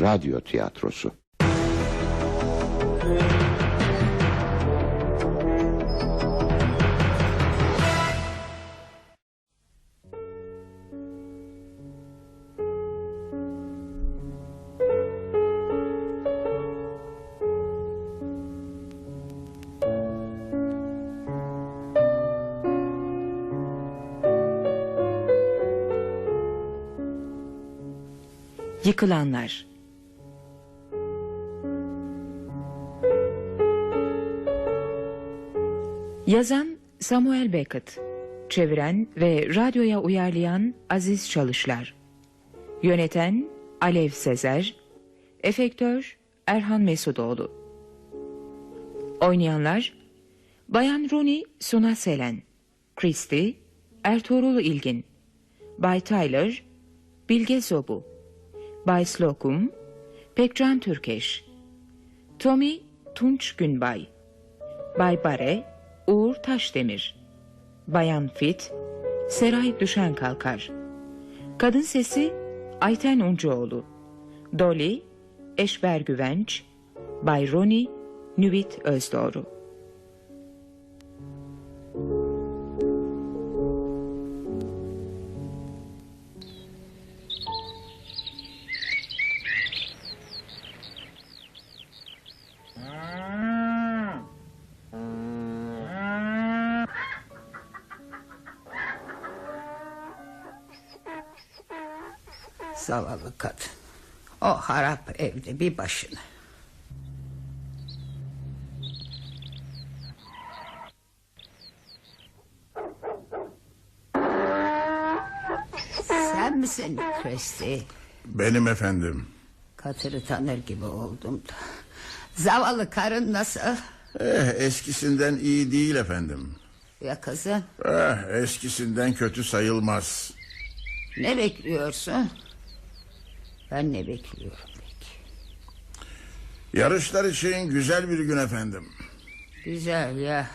radyo tiyatrosu. Yıkılanlar Yazan Samuel Beckett Çeviren ve radyoya uyarlayan Aziz Çalışlar. Yöneten Alev Sezer Efektör Erhan Mesudoğlu. Oynayanlar Bayan Rooney Suna Selen Christy Ertuğrul İlgin Bay Tyler Bilge Zobu Bay Slocum, Pekcan Türkeş, Tommy Tunç Günbay, Bay Bare, Uğur Taşdemir, Bayan Fit, Seray Düşen Kalkar, Kadın Sesi Ayten Uncuoğlu, Dolly, Eşber Güvenç, Bay Roni, Nüvit Özdoğru. Zavallı kadın. O harap evde bir başına. Sen misin Christy? Benim efendim. Katırı tanır gibi oldum da. Zavallı karın nasıl? Eh, eskisinden iyi değil efendim. Ya kızım Eh, eskisinden kötü sayılmaz. ne bekliyorsun? Ben ne bekliyorum peki? Yarışlar için güzel bir gün efendim. Güzel ya.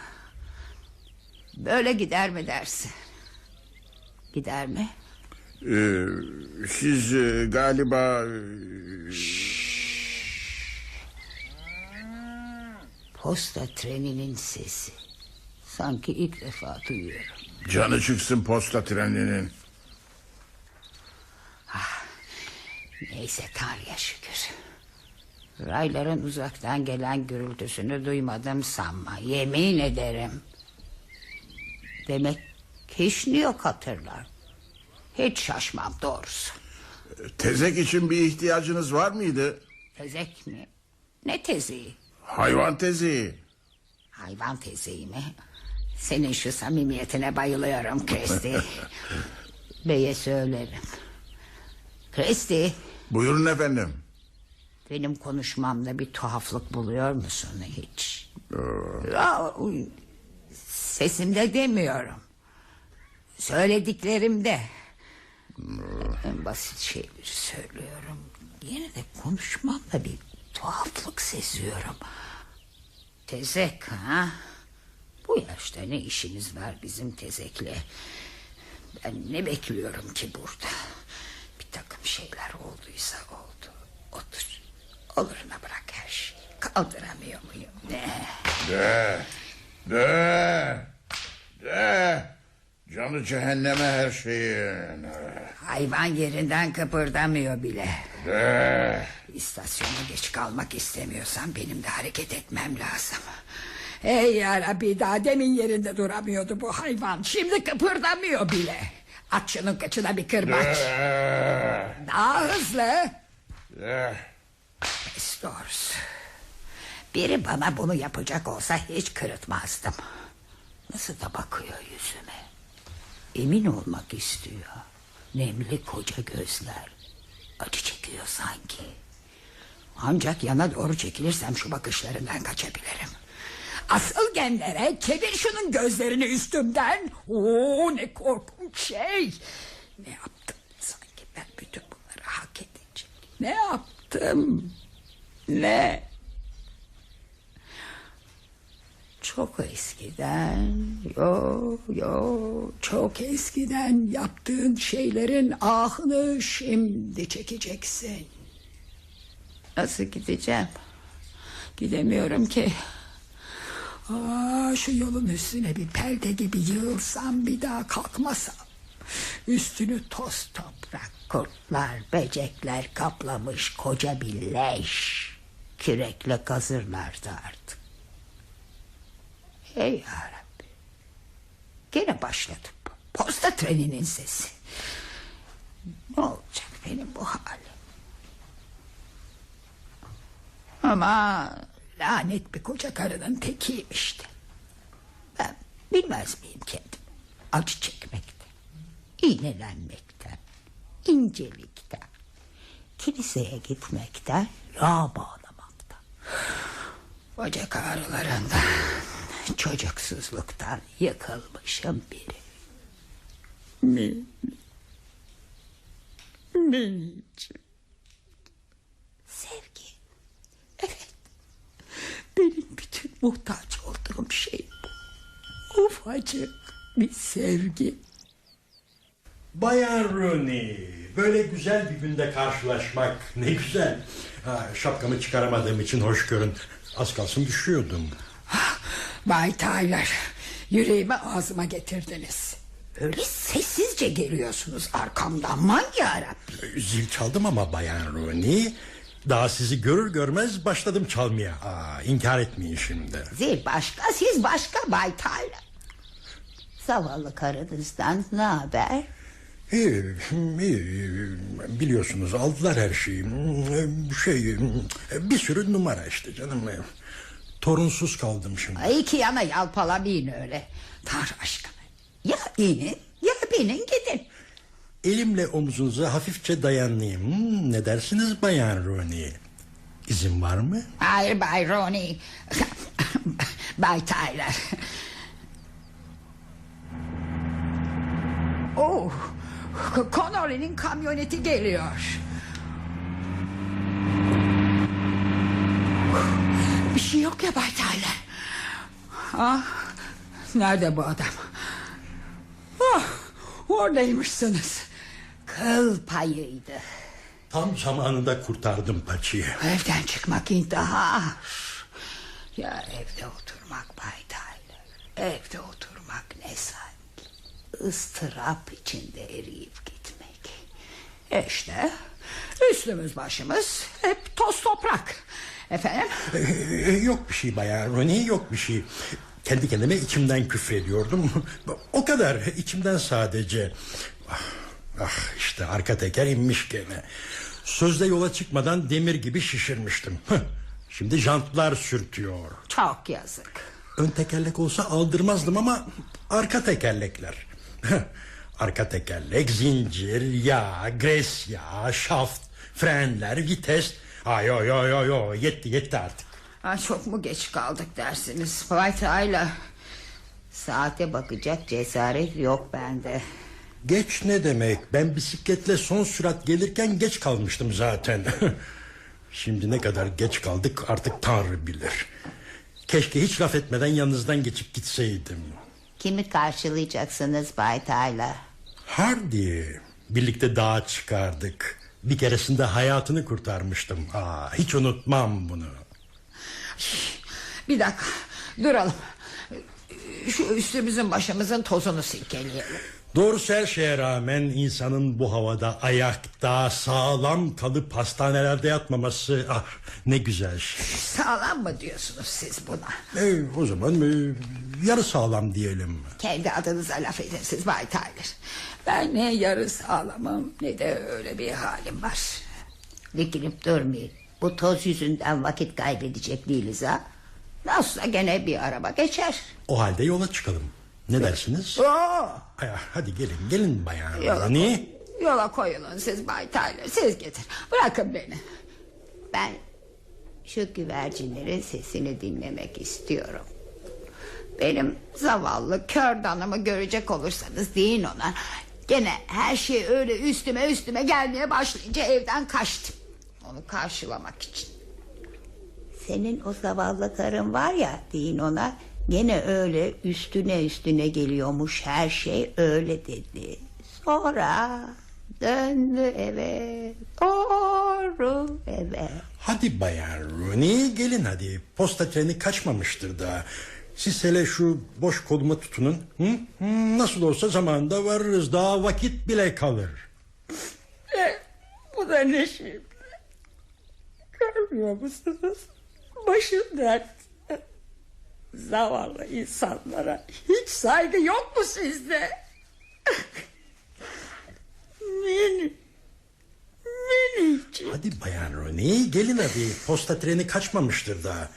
Böyle gider mi dersin? Gider mi? Ee, siz e, galiba... e, Posta treninin sesi. Sanki ilk defa duyuyorum. Canı çıksın posta treninin. Neyse Tanrı'ya şükür. Rayların uzaktan gelen gürültüsünü duymadım sanma. Yemin ederim. Demek hiç yok hatırlar. Hiç şaşmam doğrusu. Tezek için bir ihtiyacınız var mıydı? Tezek mi? Ne teziği? Hayvan teziği. Hayvan teziği mi? Senin şu samimiyetine bayılıyorum Christy. Beye söylerim. Christy, Buyurun efendim. benim konuşmamda bir tuhaflık buluyor musun hiç? Ya, sesimde demiyorum. Söylediklerimde. En basit şeyleri söylüyorum. Yine de konuşmamda bir tuhaflık seziyorum. Tezek ha? Bu yaşta ne işiniz var bizim tezekle? Ben ne bekliyorum ki burada? Bir takım şeyler olduysa oldu. Otur. Oluruna bırak her şeyi. Kaldıramıyor muyum? Ne? De. De. De. Canı cehenneme her şeyin. Hayvan yerinden kıpırdamıyor bile. De. İstasyona geç kalmak istemiyorsan benim de hareket etmem lazım. Ey yarabbi daha demin yerinde duramıyordu bu hayvan. Şimdi kıpırdamıyor bile. At şunun kaçına bir kırbaç. De. Daha hızlı. De. Pes doğrusu. Biri bana bunu yapacak olsa hiç kırıtmazdım. Nasıl da bakıyor yüzüme. Emin olmak istiyor. Nemli koca gözler. Acı çekiyor sanki. Ancak yana doğru çekilirsem şu bakışlarından kaçabilirim. Asıl genlere çevir şunun gözlerini üstümden. Oo ne korkunç şey. Ne yaptım sanki ben bütün bunları hak edecek. Ne yaptım? Ne? Çok eskiden, yo yo çok eskiden yaptığın şeylerin ahını şimdi çekeceksin. Nasıl gideceğim? Gidemiyorum ki. Aa, şu yolun üstüne bir perde gibi yığılsam bir daha kalkmasam. Üstünü toz toprak, kurtlar, böcekler kaplamış koca bir leş. Kürekle kazırlardı artık. Hey yarabbi. Gene başladı bu. Posta treninin sesi. Ne olacak benim bu halim? Ama lanet bir koca karının tekiyim işte. Ben bilmez miyim kendim? Acı çekmekten, iğnelenmekten, incelikten, kiliseye gitmekten, yağ bağlamaktan. Bacak ağrılarından, çocuksuzluktan yıkılmışım biri. Mi, minicik. Sevgi. Benim bütün muhtaç olduğum şey bu. Ufacık bir sevgi. Bayan Rooney, böyle güzel bir günde karşılaşmak ne güzel. Ha, şapkamı çıkaramadığım için hoş görün. Az kalsın düşüyordum. Bay Tyler, yüreğimi ağzıma getirdiniz. Öyle sessizce geliyorsunuz arkamdan aman yarabbim. Zil çaldım ama Bayan Rooney... Daha sizi görür görmez başladım çalmaya. Aa, inkar etmeyin şimdi. Zil başka siz başka Bay Tyler. Zavallı karınızdan ne haber? İyi, iyi. Biliyorsunuz aldılar her şeyi. Şey, bir sürü numara işte canım. Torunsuz kaldım şimdi. Ay iki yana yalpalamayın öyle. Tanrı aşkına. Ya inin ya binin gidin. Elimle omuzunuza hafifçe dayanayım. Hmm, Ne dersiniz Bayan Rooney? İzin var mı? Hayır Bay Ronnie. Bay Tyler. Oh, Connolly'nin kamyoneti geliyor. Bir şey yok ya Bay Tyler. Ah, nerede bu adam? Ah, oradaymışsınız. Kıl payıydı. Tam zamanında kurtardım paçayı. Evden çıkmak intihar. Ya evde oturmak Bay Tyler. Evde oturmak ne sanki. Istırap içinde eriyip gitmek. İşte üstümüz başımız hep toz toprak. Efendim? Ee, yok bir şey Bayan Rooney, yok bir şey. Kendi kendime içimden küfrediyordum. O kadar içimden sadece. Ah, ah işte arka teker inmiş gene. Sözde yola çıkmadan demir gibi şişirmiştim. Şimdi jantlar sürtüyor. Çok yazık. Ön tekerlek olsa aldırmazdım ama arka tekerlekler. arka tekerlek, zincir, yağ, gres yağı, şaft, frenler, vites. Ay yo yo yo yo yetti yetti artık. Ha, çok mu geç kaldık dersiniz Bay Tyler? Saate bakacak cesaret yok bende. Geç ne demek? Ben bisikletle son sürat gelirken geç kalmıştım zaten. Şimdi ne kadar geç kaldık artık Tanrı bilir. Keşke hiç laf etmeden yanınızdan geçip gitseydim. Kimi karşılayacaksınız Bay Tyler? Hardy. Birlikte dağa çıkardık. Bir keresinde hayatını kurtarmıştım. Aa, hiç unutmam bunu. Bir dakika duralım. Şu üstümüzün başımızın tozunu silkeleyelim. Doğrusu her şeye rağmen insanın bu havada ayakta sağlam kalıp hastanelerde yatmaması ah, ne güzel şey. Sağlam mı diyorsunuz siz buna? E, o zaman e, yarı sağlam diyelim. Kendi adınıza laf edin siz Bay Tyler. Ben ne yarı sağlamım ne de öyle bir halim var. Dikilip durmayın. Bu toz yüzünden vakit kaybedecek değiliz ha. Nasılsa gene bir araba geçer. O halde yola çıkalım. Ne dersiniz? Ay, hadi gelin gelin bayan. yola, Rani. koy- yola koyulun siz Bay Tyler. Siz getir. Bırakın beni. Ben şu güvercinlerin sesini dinlemek istiyorum. Benim zavallı kör danamı görecek olursanız deyin ona. Gene her şey öyle üstüme üstüme gelmeye başlayınca evden kaçtım. Onu karşılamak için. Senin o zavallı karın var ya deyin ona. Gene öyle üstüne üstüne geliyormuş her şey öyle dedi. Sonra döndü eve. Doğru. Evet. Hadi bayan Rooney gelin hadi. Posta treni kaçmamıştır daha. Siz hele şu boş koluma tutunun. Hı? Hı, Nasıl olsa zamanında varırız. Daha vakit bile kalır. E, bu da ne şimdi? Görmüyor musunuz? Başım dertte. Zavallı insanlara hiç saygı yok mu sizde? Mini. Minicik. Hadi bayan Rooney gelin hadi. Posta treni kaçmamıştır daha.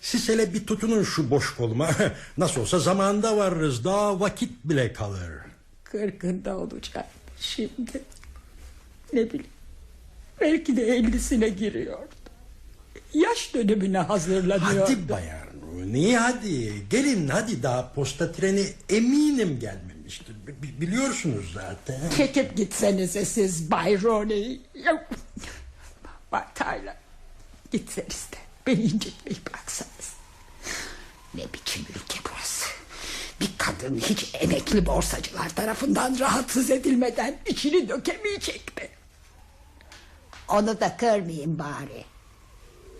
Siz hele bir tutunun şu boş koluma. Nasıl olsa zamanında varırız. Daha vakit bile kalır. Kırkında olacak şimdi. Ne bileyim. Belki de ellisine giriyordu. Yaş dönemine hazırlanıyordu. Hadi bayan Rooney hadi. Gelin hadi daha posta treni eminim gelmemiştir. Bi- Biliyorsunuz zaten. Çekip gitsenize siz Bay Roney. Ya- Bay Tyler. Gitseniz de beni incitmeyi bıraksanız. Ne biçim ülke burası. Bir kadın hiç emekli borsacılar tarafından rahatsız edilmeden içini dökemeyecek mi? Onu da kırmayın bari.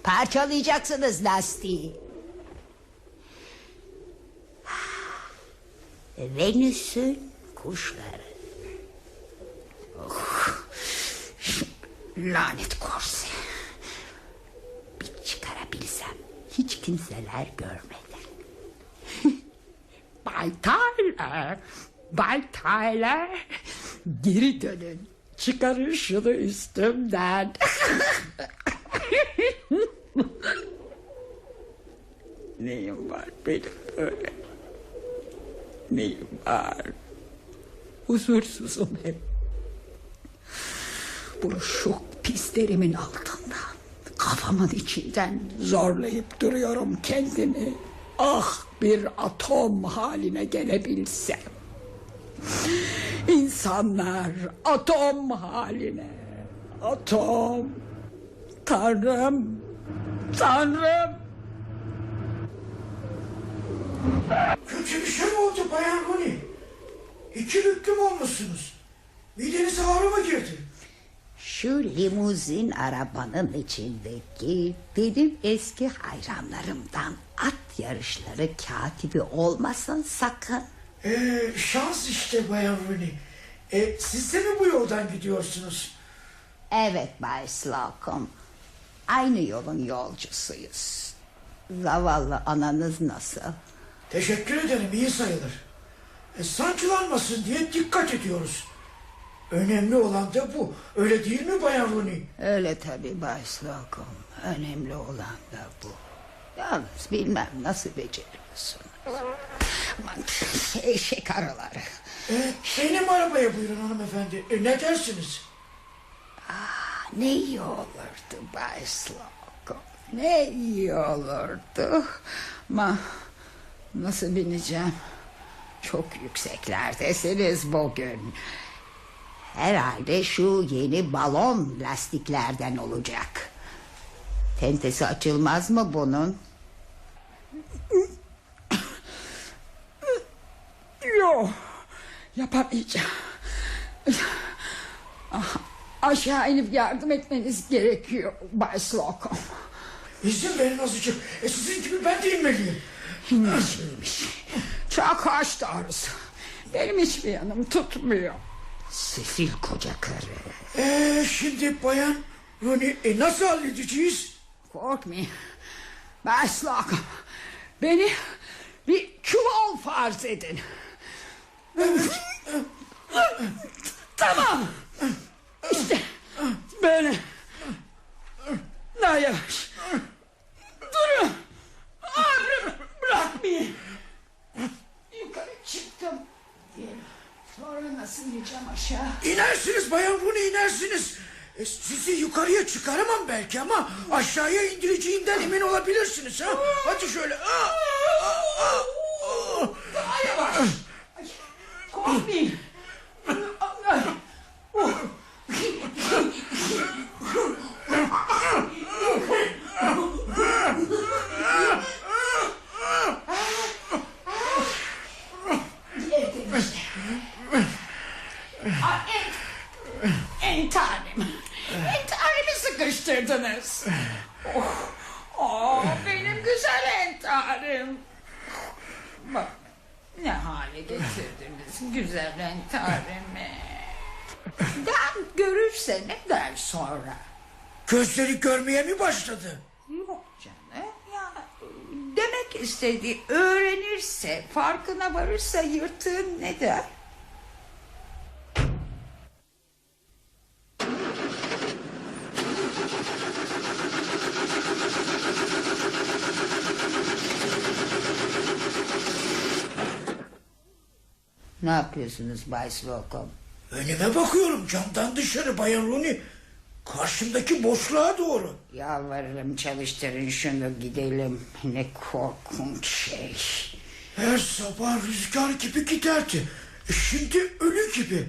Parçalayacaksınız lastiği. Venüs'ün kuşları. Oh. Lanet korse. Bir çıkarabilsem hiç kimseler görmeden. Bay Tyler, Bay Tyler. Geri dönün. Çıkarın şunu üstümden. Neyim var benim böyle? Neyim var? Huzursuzum hep. Bu şok pislerimin altından, kafamın içinden zorlayıp duruyorum kendimi. Ah bir atom haline gelebilsem. İnsanlar atom haline. Atom. Tanrım. Tanrım. Kötü bir şey mi oldu Bayan Rooney? İki büklüm olmuşsunuz. Midenize ağrı mı girdi? Şu limuzin arabanın içindeki benim eski hayranlarımdan at yarışları katibi olmasın sakın. Ee, şans işte Bayan Rooney. E, siz de mi bu yoldan gidiyorsunuz? Evet Bay Slocum. Aynı yolun yolcusuyuz. Zavallı ananız nasıl? Teşekkür ederim iyi sayılır. E, sancılanmasın diye dikkat ediyoruz. Önemli olan da bu. Öyle değil mi Bayan Rooney? Öyle tabii Bay Slocum. Önemli olan da bu. Yalnız bilmem nasıl beceriyorsun. Aman eşek arıları. E, benim arabaya buyurun hanımefendi. E, ne dersiniz? Ne iyi olurdu Bay Slocum. Ne iyi olurdu. Ama nasıl bineceğim? Çok yükseklerdesiniz bugün. Herhalde şu yeni balon lastiklerden olacak. Tentesi açılmaz mı bunun? Yok. Yapamayacağım. Ah, Aşağı inip yardım etmeniz gerekiyor Bay Slocum. İzin verin azıcık. E, sizin gibi ben de inmeliyim. Neşeymiş. Çok hoş doğrusu. Benim hiçbir yanım tutmuyor. Sefil koca karı. E, şimdi Bayan Rooney e, nasıl halledeceğiz? Korkmayın. Slocum. Beni bir çuval farz edin. tamam. İşte böyle. Daha yavaş. Durun. Ağrımı bırakmayın. Yukarı çıktım. Sonra nasıl ineceğim aşağı? İnersiniz Bayan Rooney inersiniz. E, sizi yukarıya çıkaramam belki ama aşağıya indireceğimden emin olabilirsiniz. Ha? Hadi şöyle. Aa, aa, aa, aa. Daha yavaş. Ay, Korkmayın. Ay, oh. Geldim işte. Ay, en, en tanem. En tanem mi sıkıştırdınız? oh, oh, benim güzel entarım. Bak ne hale getirdiniz güzel entarımı. Dan görürse ne der sonra? Gözleri görmeye mi başladı? Yok canım ya demek istediği öğrenirse farkına varırsa yırtığın ne der? Ne yapıyorsunuz Bay Slocum? Önüme bakıyorum camdan dışarı Bayan Rooney. Karşımdaki boşluğa doğru. Yalvarırım çalıştırın şunu gidelim. Ne korkunç şey. Her sabah rüzgar gibi giderdi. E Şimdi ölü gibi.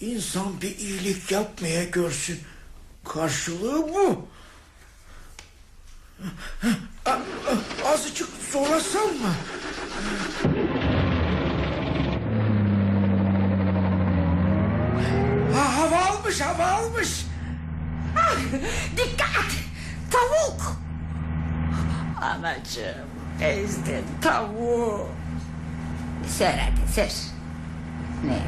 İnsan bir iyilik yapmaya görsün. Karşılığı bu. Azıcık zorlasam mı? Ha, hava almış, hava almış. Ah, Dikkat! Tavuk! Anacığım ezdin tavuğu. Ser hadi. Ne.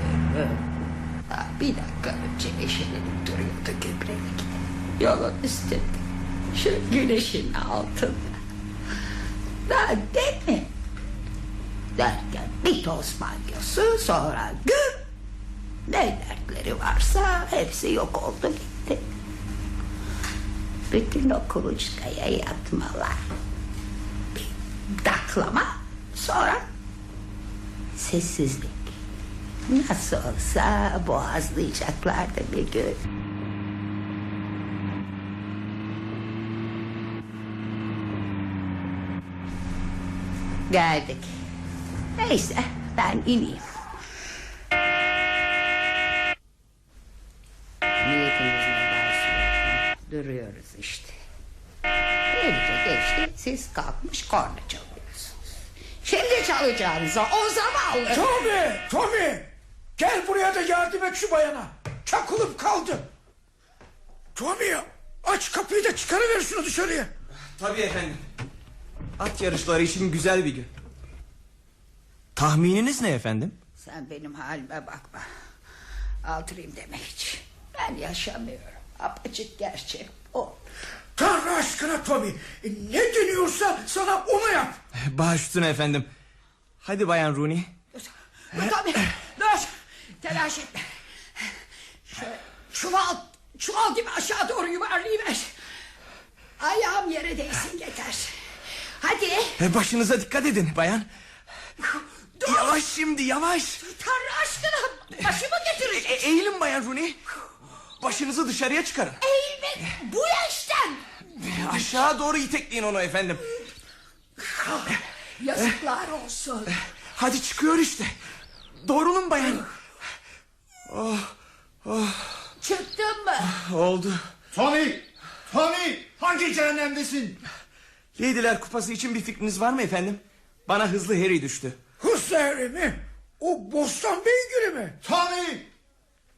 Daha bir dakika önce eşelenip duruyordu gübrelik. Yolun üstünde. Şu güneşin altında. Daha demin. Derken bir toz banyosu sonra güm. Ne dertleri varsa hepsi yok oldu gitti. Bütün o kuluçkaya yatmalar. Bir daklama sonra sessizlik. Nasıl olsa boğazlayacaklardı bir gün. Geldik. Neyse ben ineyim. Duruyoruz işte. Böylece geçti siz kalkmış korna çalıyorsunuz. Şimdi çalacağınıza o zavallı... Tommy, Tommy. Gel buraya da yardım et şu bayana. Çakılıp kaldı. Tommy aç kapıyı da çıkarıver şunu dışarıya. Tabii efendim. At yarışları için güzel bir gün. Tahmininiz ne efendim? Sen benim halime bakma. Aldırayım deme hiç. Ben yaşamıyorum. Apaçık gerçek o. Tanrı aşkına Tommy. e, Ne deniyorsa sana onu yap. Baş üstüne efendim. Hadi Bayan Rooney. Dur tabii. Dur. Telaş etme. Şöyle çuval, çuval gibi aşağı doğru yuvarlayıver. Ayağım yere değsin yeter. Hadi. E, Başınıza dikkat edin bayan. Dur. Yavaş şimdi yavaş. Tanrı aşkına başımı E, getirecek. eğilin Bayan Rooney. Başınızı dışarıya çıkarın. Eğilmek bu yaştan. Aşağı doğru itekleyin onu efendim. Yazıklar olsun. Hadi çıkıyor işte. Doğrulun bayan. Çıktın mı? Oldu. Tommy! Tommy! Hangi cehennemdesin? Leydiler kupası için bir fikriniz var mı efendim? Bana hızlı Harry düştü. Hızlı eri mi? O bostan beygiri mi? Tommy!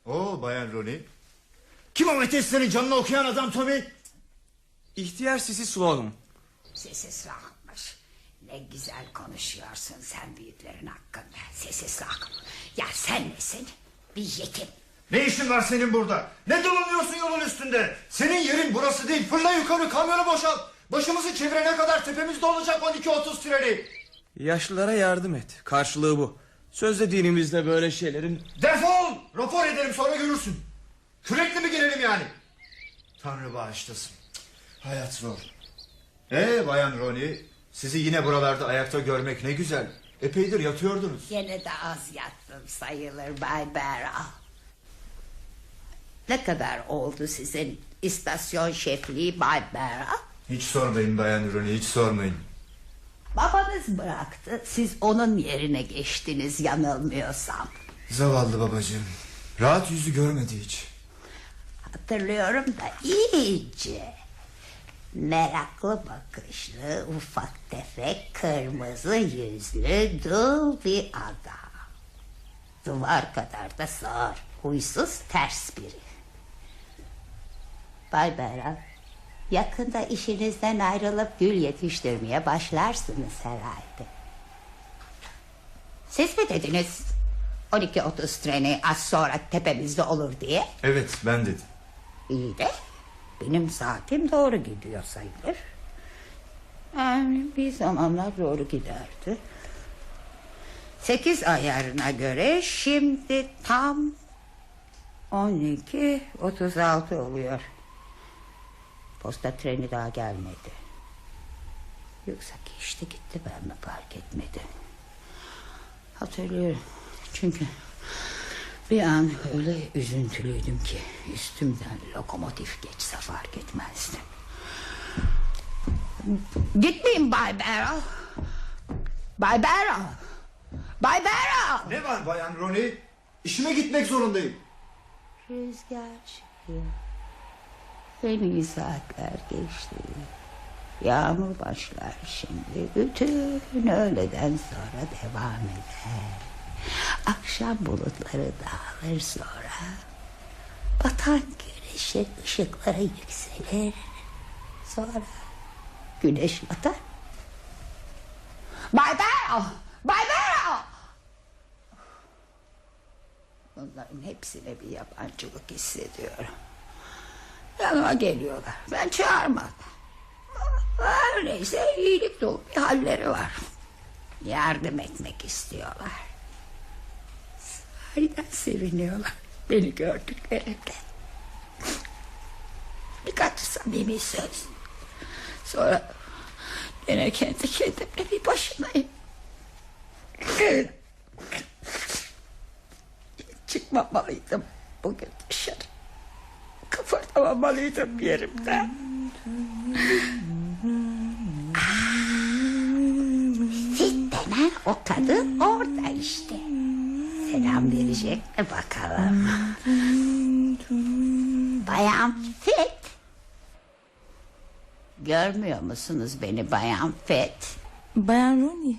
Oo Bayan Rooney. Kim o Meteslerin canını okuyan adam Tommy? İhtiyar sisi Slocum. Sessiz rahatmış. Ne güzel konuşuyorsun sen büyüklerin hakkında. Sessiz rahat. Ya sen nesin? Bir yetim. Ne işin var senin burada? Ne dolanıyorsun yolun üstünde? Senin yerin burası değil. Fırla yukarı kamyonu boşalt. Başımızı çevirene kadar tepemizde olacak 12-30 treni. Yaşlılara yardım et. Karşılığı bu. Sözde dinimizde böyle şeylerin... Defol! Rapor ederim sonra görürsün. Kürekle mi gelelim yani? Tanrı bağışlasın. Hayat zor. Ee Bayan Roni, sizi yine buralarda ayakta görmek ne güzel. Epeydir yatıyordunuz. Gene de az yattım sayılır Bay Bera. Ne kadar oldu sizin istasyon şefliği Bay Bera? Hiç sormayın Bayan Roni, hiç sormayın. Babanız bıraktı. Siz onun yerine geçtiniz yanılmıyorsam. Zavallı babacığım. Rahat yüzü görmedi hiç. Hatırlıyorum da iyice. Meraklı bakışlı, ufak tefek, kırmızı yüzlü, dul bir adam. Duvar kadar da sağır, huysuz, ters biri. Bay Beral, yakında işinizden ayrılıp gül yetiştirmeye başlarsınız herhalde. Siz mi dediniz 12.30 treni az sonra tepemizde olur diye? Evet ben dedim. İyi de benim saatim doğru gidiyor sayılır. Yani bir zamanlar doğru giderdi. Sekiz ayarına göre şimdi tam 12.36 oluyor. Posta treni daha gelmedi. Yoksa geçti gitti ben mi fark etmedim. Hatırlıyorum. Çünkü bir an öyle üzüntülüydüm ki üstümden lokomotif geçse fark etmezdim. Gitmeyin Bay Barrel. Bay Barrel. Bay Barrel. Ne var Bayan Ronnie? İşime gitmek zorundayım. Rüzgar çıkıyor. İyi saatler geçti. Yağmur başlar şimdi. Bütün öğleden sonra devam eder. Akşam bulutları dağılır sonra. Batan güneşin ışıkları yükselir. Sonra güneş batar. Bay Barrow! Bay Barrow! Bunların hepsine bir yabancılık hissediyorum. Yanıma geliyorlar. Ben çağırmadım. Her neyse iyilik dolu bir halleri var. Yardım etmek istiyorlar. Sahiden seviniyorlar beni gördüklerinde. Birkaç samimi söz. Sonra yine kendi kendimle bir başımayım. Çıkmamalıydım bugün dışarı. Kıpırdamamalıydım yerimden. Fit denen o kadın orada işte. Selam verecek mi bakalım? Bayan Fit. Görmüyor musunuz beni Bayan Fit? Bayan Rooney,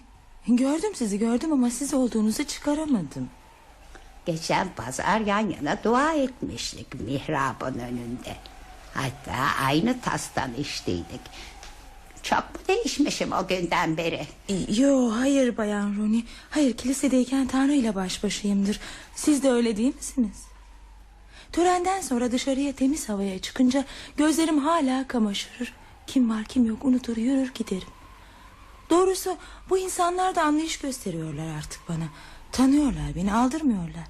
gördüm sizi gördüm ama siz olduğunuzu çıkaramadım. Geçen pazar yan yana dua etmiştik mihrabın önünde. Hatta aynı tastan içtiydik. Çok mu değişmişim o günden beri? Yo hayır Bayan Rooney. Hayır kilisedeyken Tanrı ile baş başayımdır. Siz de öyle değil misiniz? Törenden sonra dışarıya temiz havaya çıkınca gözlerim hala kamaşır. Kim var kim yok unutur yürür giderim. Doğrusu bu insanlar da anlayış gösteriyorlar artık bana. Tanıyorlar beni aldırmıyorlar.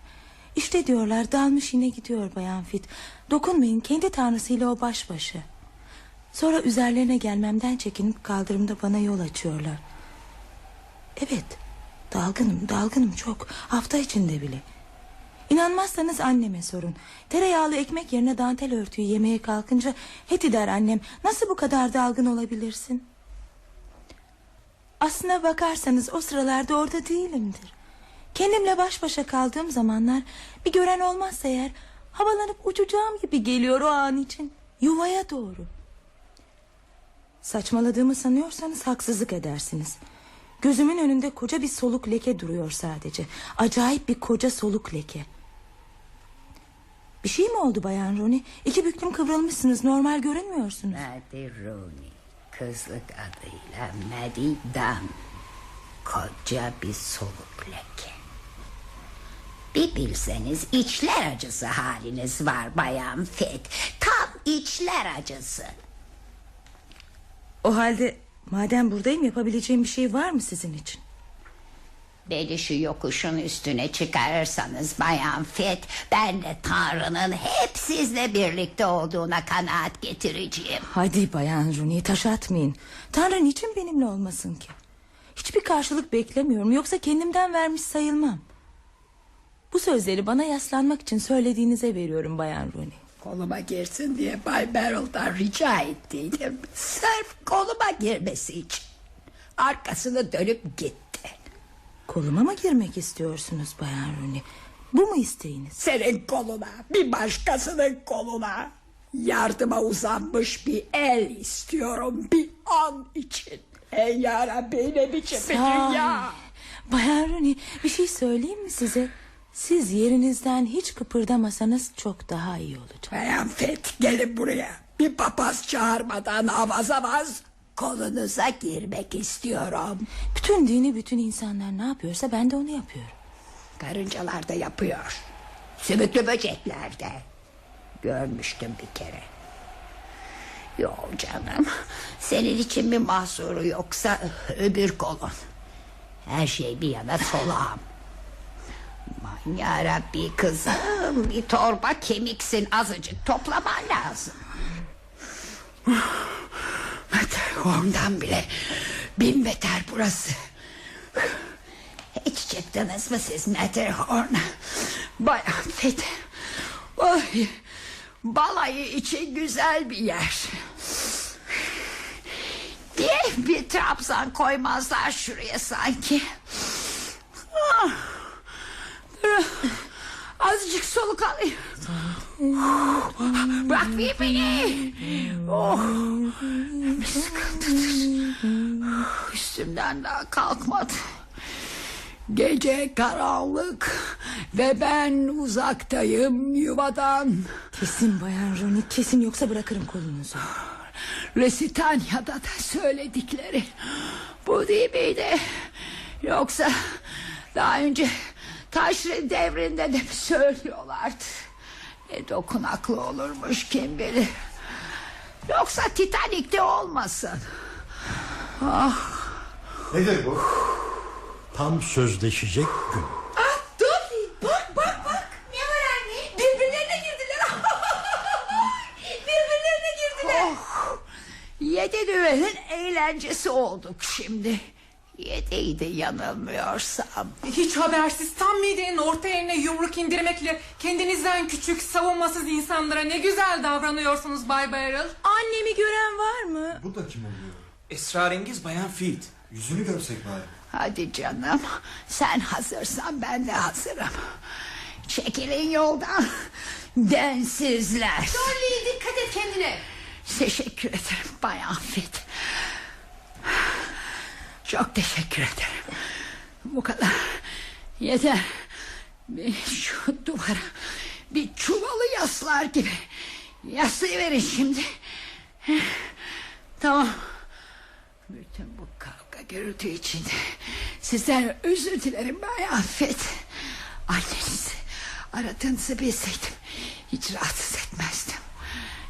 İşte diyorlar dalmış yine gidiyor Bayan Fit. Dokunmayın kendi tanrısıyla o baş başa. Sonra üzerlerine gelmemden çekinip kaldırımda bana yol açıyorlar. Evet dalgınım dalgınım çok hafta içinde bile. İnanmazsanız anneme sorun. Tereyağlı ekmek yerine dantel örtüyü yemeye kalkınca Heti der annem nasıl bu kadar dalgın olabilirsin? Aslına bakarsanız o sıralarda orada değilimdir. Kendimle baş başa kaldığım zamanlar bir gören olmazsa eğer havalanıp uçacağım gibi geliyor o an için. Yuvaya doğru. Saçmaladığımı sanıyorsanız haksızlık edersiniz. Gözümün önünde koca bir soluk leke duruyor sadece. Acayip bir koca soluk leke. Bir şey mi oldu Bayan Roni? İki büklüm kıvrılmışsınız. Normal görünmüyorsunuz. Maddie Rooney. Kızlık adıyla Maddie Dunn. Koca bir soluk leke. Bir bilseniz içler acısı haliniz var Bayan Fit. Tam içler acısı. O halde madem buradayım yapabileceğim bir şey var mı sizin için? Beni şu yokuşun üstüne çıkarırsanız Bayan Fit... ...ben de Tanrı'nın hep sizle birlikte olduğuna kanaat getireceğim. Hadi Bayan Rooney taş atmayın. Tanrı niçin benimle olmasın ki? Hiçbir karşılık beklemiyorum yoksa kendimden vermiş sayılmam. Bu sözleri bana yaslanmak için söylediğinize veriyorum Bayan Rooney. Koluma girsin diye Bay Barrel'dan rica ettiydim. Sırf koluma girmesi için. Arkasını dönüp gitti. Koluma mı girmek istiyorsunuz Bayan Rooney? Bu mu isteğiniz? Senin koluna, bir başkasının koluna. Yardıma uzanmış bir el istiyorum bir an için. Ey yarabbi ne biçim bir Sağ dünya. Bayan Rooney bir şey söyleyeyim mi size? Siz yerinizden hiç kıpırdamasanız çok daha iyi olacak. Bayan Fet gelin buraya. Bir papaz çağırmadan avaz avaz kolunuza girmek istiyorum. Bütün dini bütün insanlar ne yapıyorsa ben de onu yapıyorum. Karıncalar da yapıyor. Sümüklü böcekler de. Görmüştüm bir kere. Yok canım. Senin için bir mahsuru yoksa öbür kolun. Her şey bir yana solağım. Aman yarabbi kızım. Bir torba kemiksin azıcık toplaman lazım. Ondan bile bin beter burası. Hiç çıktınız mı siz Matterhorn'a? Bayan Fit. Oy, balayı için güzel bir yer. Niye bir trabzan koymazlar şuraya sanki? Ah, dur, Azıcık soluk alayım. Bırakmayın beni. Oh, sıkıntıdır. Üstümden daha kalkmadı. Gece karanlık ve ben uzaktayım yuvadan. Kesin Bayan Rooney kesin yoksa bırakırım kolunuzu. Resitanya'da da söyledikleri bu değil miydi? Yoksa daha önce taşri devrinde de söylüyorlardı? Ne dokunaklı olurmuş kim bilir. Yoksa Titanik'te olmasın. Nedir bu? Tam sözleşecek gün. Dolly bak bak bak. Ne var anne? Birbirlerine girdiler. Birbirlerine girdiler. Oh, yedi düvenin eğlencesi olduk şimdi. Yediydi yanılmıyorsam. Hiç habersiz tam midenin orta yerine yumruk indirmekle kendinizden küçük savunmasız insanlara ne güzel davranıyorsunuz Bay Barrel. Annemi gören var mı? Bu da kim oluyor? Esrarengiz Bayan Fit. Yüzünü görsek bari. Hadi canım sen hazırsan ben de hazırım. Çekilin yoldan densizler. Dolly dikkat et kendine. Teşekkür ederim Bayan Fit. Çok teşekkür ederim. Bu kadar. Yeter. Şu duvara bir çuvalı yaslar gibi yaslayıverin şimdi. Tamam. Bütün bu kavga gürültü içinde sizden özür dilerim Bayan Fit. Annenizi aradığınızı bilseydim hiç rahatsız etmezdim.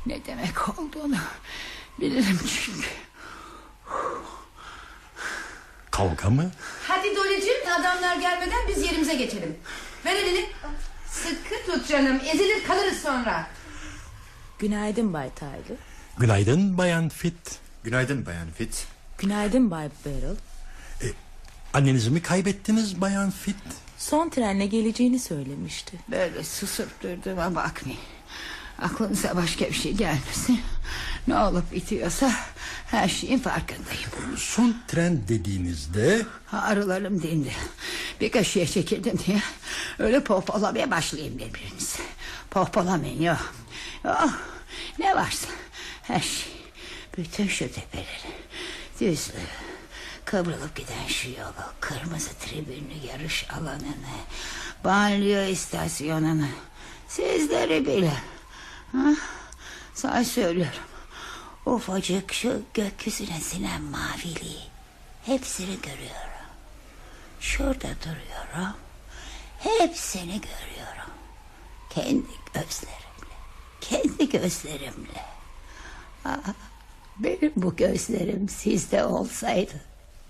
Ne demek olduğunu bilirim çünkü. Kavga mı? Hadi Dolly'cim adamlar gelmeden biz yerimize geçelim. Ver elini. Sıkı tut canım ezilir kalırız sonra. Günaydın Bay Tyler. Günaydın Bayan Fit. Günaydın Bayan Fit. Günaydın Bay Barrel. Annenizi mi kaybettiniz Bayan Fit? Son trenle geleceğini söylemişti. Böyle susup durduğuma bakmayın. Aklınıza başka bir şey gelmesin. Ne olup bitiyorsa her şeyin farkındayım. Son tren dediğinizde Ağrılarım dindi. Bir kaşıya çekildim diye öyle pohpolamaya başlayayım birbirinizi. Pohpolamayın yok. Yok. Ne varsa her şey. Bütün şu tepeleri. Düzlüğü. Kıvrılıp giden şu yolu. Kırmızı tribünlü yarış alanını. Banliyö istasyonunu. Sizleri bile. Ha? Sana söylüyorum. Ufacık şu gökyüzüne sinen maviliği. Hepsini görüyorum. Şurada duruyorum. Hepsini görüyorum. Kendi gözlerimle. Kendi gözlerimle. Aa, benim bu gözlerim sizde olsaydı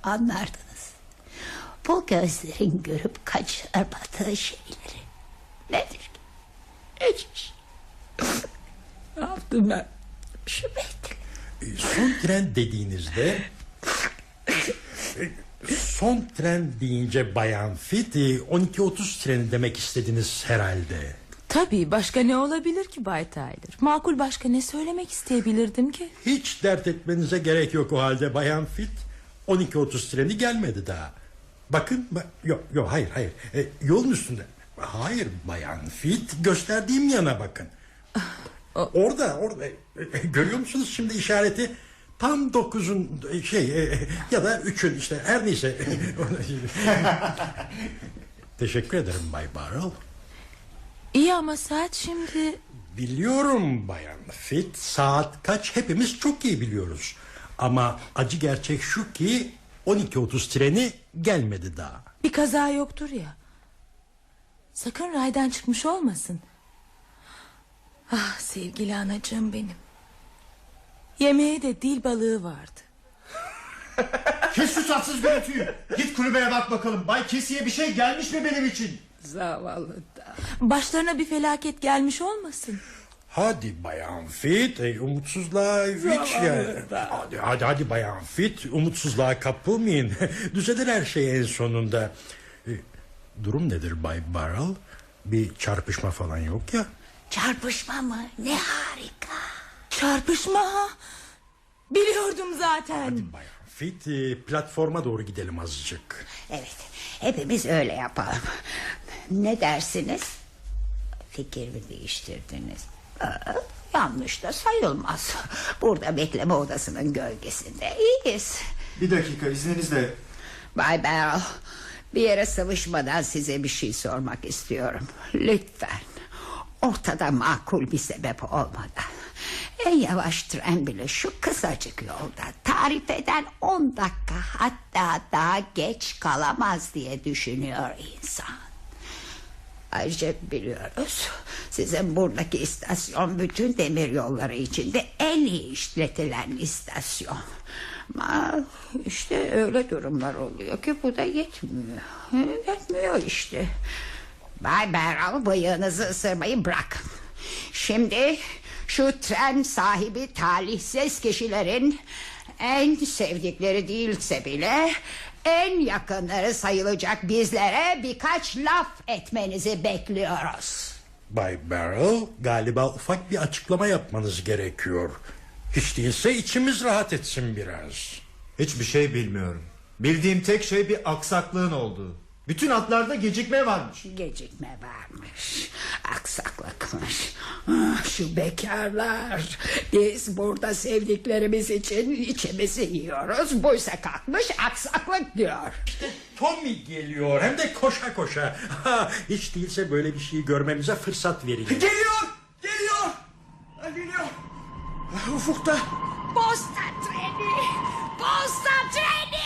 anlardınız. Bu gözlerin görüp kaçırmadığı şeyleri. Nedir ki? Hiç. ne yaptım ben? Şu bekle. E, son tren dediğinizde son tren deyince Bayan Fit e, 12.30 treni demek istediniz herhalde. Tabii başka ne olabilir ki Bay Tyler? Makul başka ne söylemek isteyebilirdim ki? Hiç dert etmenize gerek yok o halde Bayan Fit. 12.30 treni gelmedi daha. Bakın ba- yok yok hayır hayır E, yolun üstünde. Hayır Bayan Fit gösterdiğim yana bakın. Orada orada E, e, görüyor musunuz şimdi işareti? Tam dokuzun e, şey ya da üçün işte her neyse. Teşekkür ederim Bay Barrel. İyi ama saat şimdi... Biliyorum bayan Fit saat kaç hepimiz çok iyi biliyoruz. Ama acı gerçek şu ki 12.30 treni gelmedi daha. Bir kaza yoktur ya. Sakın raydan çıkmış olmasın. Ah sevgili anacığım benim. Yemeğe de dil balığı vardı. Kes şu tatsız gürültüyü. Git kulübeye bak bakalım. Bay Kesi'ye bir şey gelmiş mi benim için? Zavallı da. Başlarına bir felaket gelmiş olmasın. Hadi bayan Fit e, umutsuzluğa hiç ya. Hadi, hadi hadi bayan Fit umutsuzluğa kapılmayın. Düzelir her şey en sonunda. E, Durum nedir Bay Barrel? Bir çarpışma falan yok ya. Çarpışma mı? Ne harika. Çarpışma. Biliyordum zaten. Bayan Fit platforma doğru gidelim azıcık. Evet hepimiz öyle yapalım. Ne dersiniz? Fikir mi değiştirdiniz? Aa, yanlış da sayılmaz. Burada bekleme odasının gölgesinde iyiyiz. Bir dakika izninizle. Bay Bell bir yere sıvışmadan size bir şey sormak istiyorum. Lütfen ortada makul bir sebep olmadan. En yavaş tren bile şu kısacık yolda tarif eden on dakika hatta daha geç kalamaz diye düşünüyor insan. Ayrıca biliyoruz sizin buradaki istasyon bütün demir yolları içinde en iyi işletilen istasyon. Ama işte öyle durumlar oluyor ki bu da yetmiyor. Yetmiyor işte. Bay Beral bıyığınızı ısırmayı bırakın. Şimdi şu tren sahibi talihsiz kişilerin en sevdikleri değilse bile en yakınları sayılacak bizlere birkaç laf etmenizi bekliyoruz. Bay Barrel galiba ufak bir açıklama yapmanız gerekiyor. Hiç değilse içimiz rahat etsin biraz. Hiçbir şey bilmiyorum. Bildiğim tek şey bir aksaklığın olduğu. Bütün hatlarda gecikme varmış. Gecikme varmış, aksaklıkmış. Ah, Şu bekarlar, biz burada sevdiklerimiz için içimizi yiyoruz. Buysa kalkmış aksaklık diyor. Tommy geliyor hem de koşa koşa. Ha, Hiç değilse böyle bir şey görmemize fırsat verin. Geliyor. Geliyor. Geliyor. Ufukta. Posta treni, posta treni.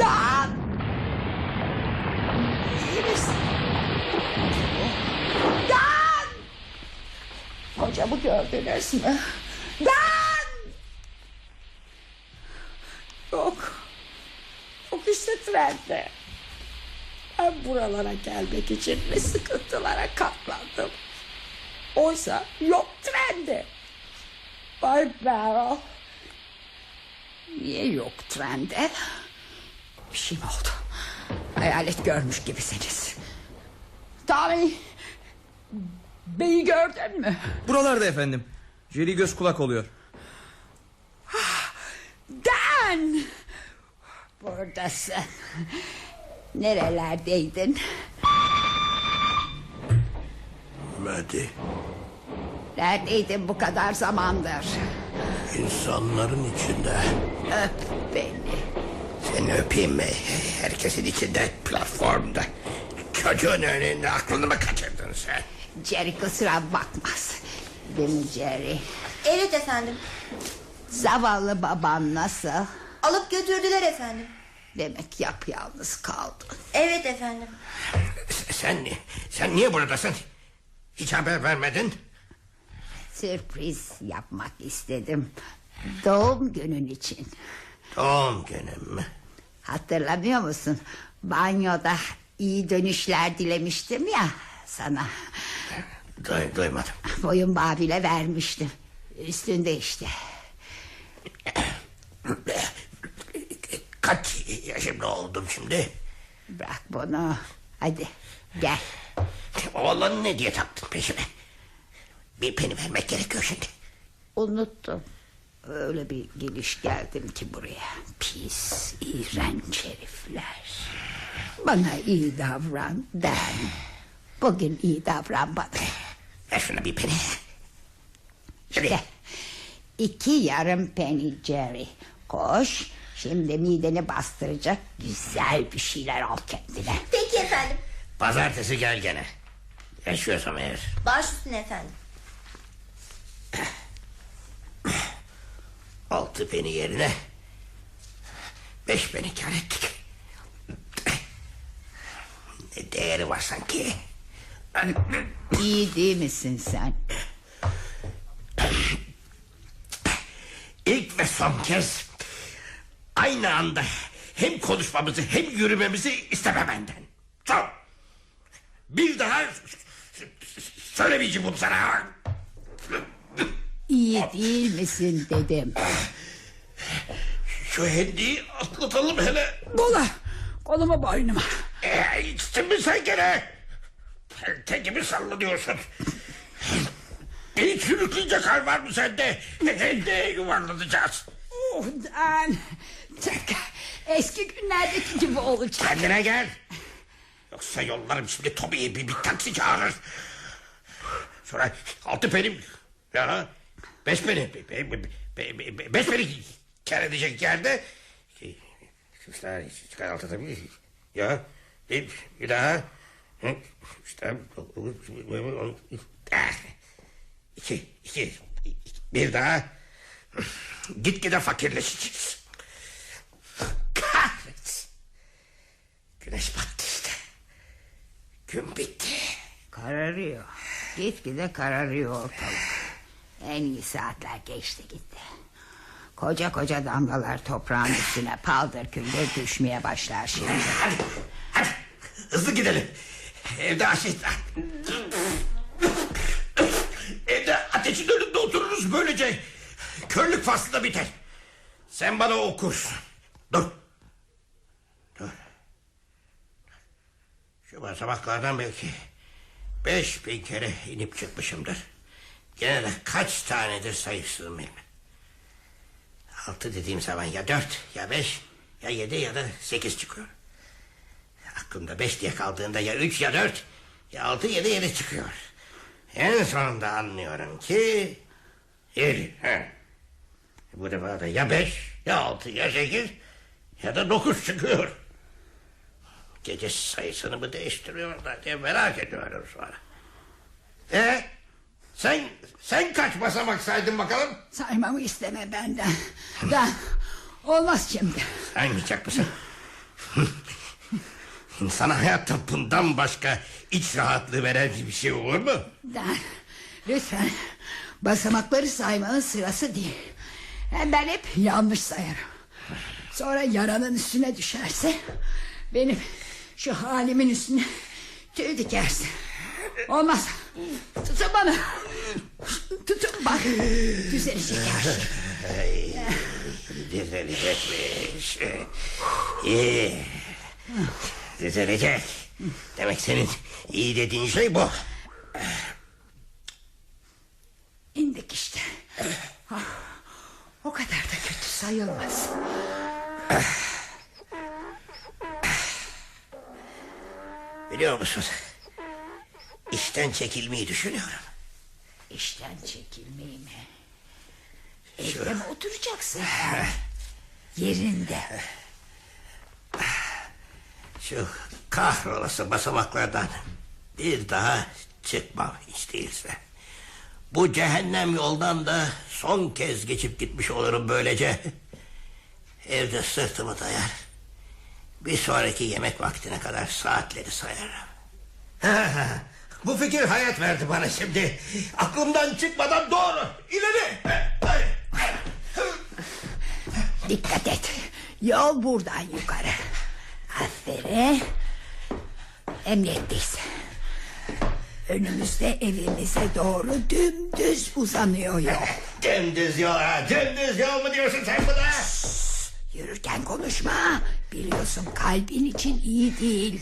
Dan! İyi misin? Dan! Hocamı gördünüz mü? Dan! Yok. Yok işte trende. Ben buralara gelmek için ne sıkıntılara katlandım. Oysa yok trende. Bay Barrow. Niye yok trende? Bir şey mi oldu? Hayalet görmüş gibisiniz. Tommy. Beni gördün mü? Buralarda efendim. Jerry göz kulak oluyor. Dan! Buradasın. Nerelerdeydin? Hadi Neredeydin bu kadar zamandır? insanların içinde Öp beni. Seni öpeyim mi? Herkesin içinde platformda. Çocuğun önünde aklını mı kaçırdın sen? Jerry kusura bakmaz. Değil mi Jerry? Evet efendim. Zavallı baban nasıl? Alıp götürdüler efendim. Demek yapyalnız kaldın. Evet efendim. Sen, sen niye buradasın? Hiç haber vermedin. Sürpriz yapmak istedim. Doğum günün için. Doğum günüm mü? Hatırlamıyor musun? Banyoda iyi dönüşler dilemiştim ya sana. Duy- duymadım. Boyun bağı bile vermiştim. Üstünde işte. Kaç yaşımda oldum şimdi? Bırak bunu. Hadi gel. Oğlanı ne diye taktın peşime? Bir peni vermek gerekiyor şimdi. Unuttum. Öyle bir geliş geldim ki buraya. Pis, iğrenç herifler. Bana iyi davran den. Bugün iyi davran bana. Ver şuna bir peni. İşte iki yarım penny Jerry. Koş Şimdi mideni bastıracak güzel bir şeyler al kendine. Peki efendim. Pazartesi gel gene. Yaşıyorsam eğer. Baş üstüne efendim. Altı peni yerine beş peni kar ettik. Ne değeri var sanki. İyi değil misin sen? İlk ve son kez aynı anda hem konuşmamızı hem yürümemizi isteme benden. Son. Bir daha söylemeyeceğim bunu sana. İyi değil misin dedim. Şu hendiyi atlatalım hele. Bula kolumu boynuma. Ee, içtin mi sen gene? Pelte gibi sallanıyorsun. Beni çürükleyecek hal var mı sende? Hendiye yuvarlanacağız. Oh, Dan. Tıpkı eski günlerdeki gibi olacak. Kendine gel. Yoksa yollarım şimdi Tommy'yi bir, bir taksi çağırır. Sonra altı penim. Ya beş peni. Be, be, be, be, be, beş peni kar edecek yerde. İşte çıkar altı tabii. Ya bir, daha. İşte iki, iki, bir daha. Gitgide fakirleşeceğiz. Kahretsin. Güneş battı işte. Gün bitti. Kararıyor. Gitgide kararıyor ortalık. En iyi saatler geçti gitti. Koca koca damlalar toprağın üstüne paldır küldür düşmeye başlar şimdi. Hadi, hadi. Hızlı gidelim. Evde ateş... Evde ateşin önünde otururuz böylece. Körlük faslı da biter. Sen bana okursun. Dur. Dur. Şu basamaklardan belki beş bin kere inip çıkmışımdır. Gene de kaç tanedir sayısını bilmem. Altı dediğim zaman ya dört ya beş ya yedi ya da sekiz çıkıyor. Aklımda beş diye kaldığında ya üç ya dört ya altı yedi yedi çıkıyor. En sonunda anlıyorum ki yedi. Bu defa da ya beş ya altı ya sekiz ya da dokuz çıkıyor. Gece sayısını mı değiştiriyorlar diye merak ediyorum sonra. E sen sen kaç basamak saydın bakalım? Saymamı isteme benden. Ben olmaz şimdi. Saymayacak mısın? İnsana hayatta bundan başka iç rahatlığı veren bir şey olur mu? Dan, lütfen basamakları saymanın sırası değil. Hem ben hep yanlış sayarım. Sonra yaranın üstüne düşerse... ...benim şu halimin üstüne tüy dikersin. Olmaz. Tutun bana. Tutun bak. Düzelecek her şey. Düzelecekmiş. İyi. Düzelecek. Demek senin iyi dediğin şey bu. İndik işte. O kadar da kötü sayılmaz. Biliyor musun? İşten çekilmeyi düşünüyorum. İşten çekilmeyi mi? Evde mi oturacaksın? Yerinde. Şu kahrolası basamaklardan bir daha çıkmam hiç değilse. Bu cehennem yoldan da son kez geçip gitmiş olurum böylece. Evde sırtımı dayar. Bir sonraki yemek vaktine kadar saatleri sayarım. Bu fikir hayat verdi bana şimdi. Aklımdan çıkmadan doğru. İleri. Dikkat et. Yol buradan yukarı. Aferin. Emniyetteyiz. Önümüzde evimize doğru dümdüz uzanıyor yol. Dümdüz yol ha. Dümdüz yol mu diyorsun sen buna? Yürürken konuşma. Biliyorsun kalbin için iyi değil.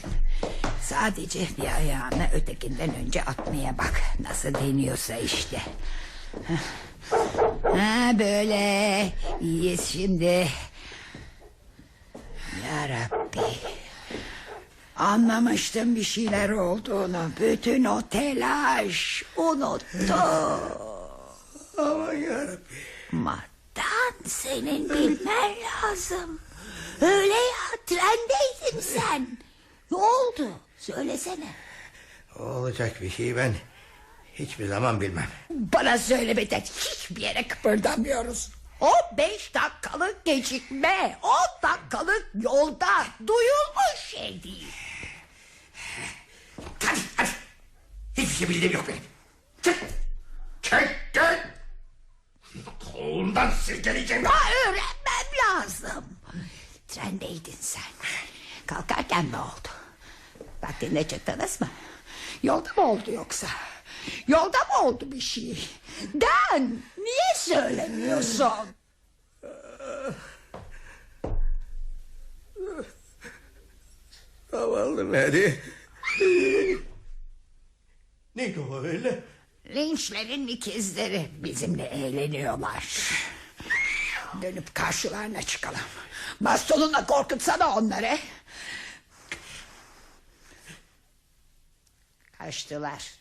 Sadece bir ayağını ötekinden önce atmaya bak. Nasıl deniyorsa işte. Ha böyle. İyiyiz şimdi. Ya Rabbi. Anlamıştım bir şeyler olduğunu. Bütün o telaş unuttum. Aman yarabbim. Maddan senin bilmen lazım. Öyle ya trendeydin sen. Ne oldu? Söylesene. Olacak bir şey ben hiçbir zaman bilmem. Bana söylemeden hiçbir yere kıpırdamıyoruz. O beş dakikalık gecikme, on dakikalık yolda duyulmuş şey değil. Hadi hadi. Hiçbir şey bildiğim yok benim. Çık. Çık gel. Kolundan silkeleyeceğim. Daha öğrenmem lazım. Trendeydin sen. Kalkarken mi oldu? Vaktinde çıktınız mı? Yolda mı oldu yoksa? Yolda mı oldu bir şey? Dan niye söylemiyorsun? Zavallı Mary. Neydi o öyle? Linçlerin ikizleri bizimle eğleniyorlar. Dönüp karşılarına çıkalım. Bastonunla korkutsana onları. Kaçtılar.